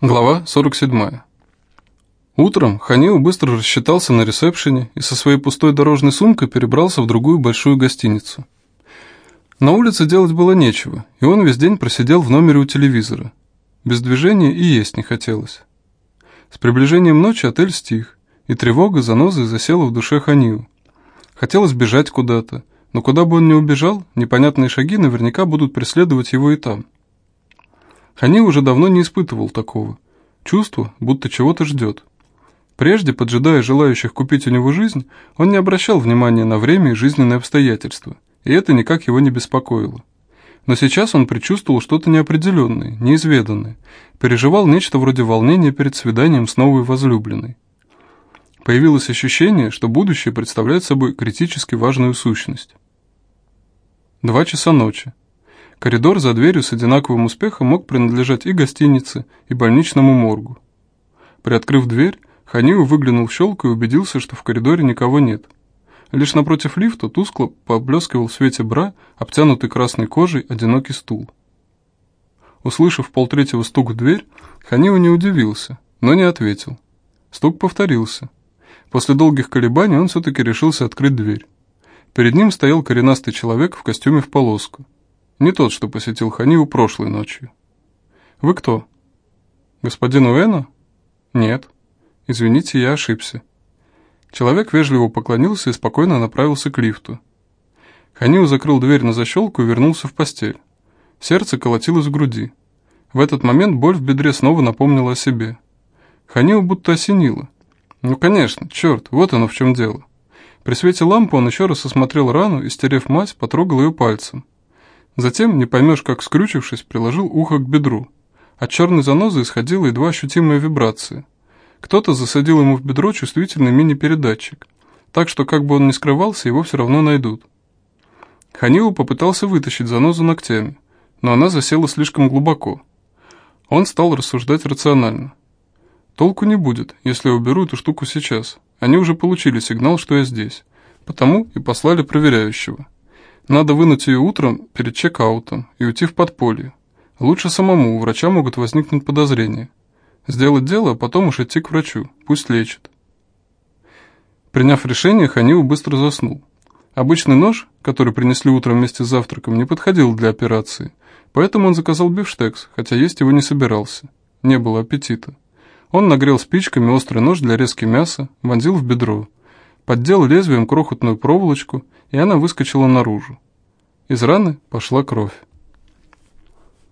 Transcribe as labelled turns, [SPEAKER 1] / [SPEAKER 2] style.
[SPEAKER 1] Глава 47. Утром Ханиу быстро рассчитался на ресепшене и со своей пустой дорожной сумкой перебрался в другую большую гостиницу. На улице делать было нечего, и он весь день просидел в номере у телевизора. Без движения и есть не хотелось. С приближением ночи отель стих, и тревога занозой засела в душе Ханиу. Хотелось бежать куда-то, но куда бы он ни убежал, непонятные шаги наверняка будут преследовать его и там – Хани уже давно не испытывал такого. Чувство, будто чего-то ждет. Прежде, поджидая желающих купить у него жизнь, он не обращал внимания на время и жизненные обстоятельства, и это никак его не беспокоило. Но сейчас он предчувствовал что-то неопределенное, неизведанное, переживал нечто вроде волнения перед свиданием с новой возлюбленной. Появилось ощущение, что будущее представляет собой критически важную сущность. Два часа ночи. Коридор за дверью с одинаковым успехом мог принадлежать и гостинице, и больничному моргу. Приоткрыв дверь, Ханиу выглянул в щелку и убедился, что в коридоре никого нет. Лишь напротив лифта тускло поблескивал в свете бра, обтянутый красной кожей, одинокий стул. Услышав полтретьего стук в дверь, Ханиу не удивился, но не ответил. Стук повторился. После долгих колебаний он все-таки решился открыть дверь. Перед ним стоял коренастый человек в костюме в полоску. Не тот, что посетил Ханиву прошлой ночью. «Вы кто?» «Господин Уэна?» «Нет». «Извините, я ошибся». Человек вежливо поклонился и спокойно направился к лифту. Ханиу закрыл дверь на защелку и вернулся в постель. Сердце колотилось в груди. В этот момент боль в бедре снова напомнила о себе. Ханиу будто осенило. Ну, конечно, черт, вот оно в чем дело. При свете лампы он еще раз осмотрел рану и, стерев мазь, потрогал ее пальцем. Затем, не поймешь как скрючившись, приложил ухо к бедру. От черной занозы исходила едва ощутимая вибрация. Кто-то засадил ему в бедро чувствительный мини-передатчик, так что как бы он ни скрывался, его все равно найдут. Ханилу попытался вытащить занозу ногтями, но она засела слишком глубоко. Он стал рассуждать рационально. Толку не будет, если я уберу эту штуку сейчас. Они уже получили сигнал, что я здесь. Потому и послали проверяющего. Надо вынуть ее утром перед чек-аутом и уйти в подполье. Лучше самому, у врача могут возникнуть подозрения. Сделать дело, а потом уж идти к врачу, пусть лечит. Приняв решение, Ханил быстро заснул. Обычный нож, который принесли утром вместе с завтраком, не подходил для операции, поэтому он заказал бифштекс, хотя есть его не собирался. Не было аппетита. Он нагрел спичками острый нож для резки мяса, вонзил в бедро, поддел лезвием крохотную проволочку, и она выскочила наружу. Из раны пошла кровь.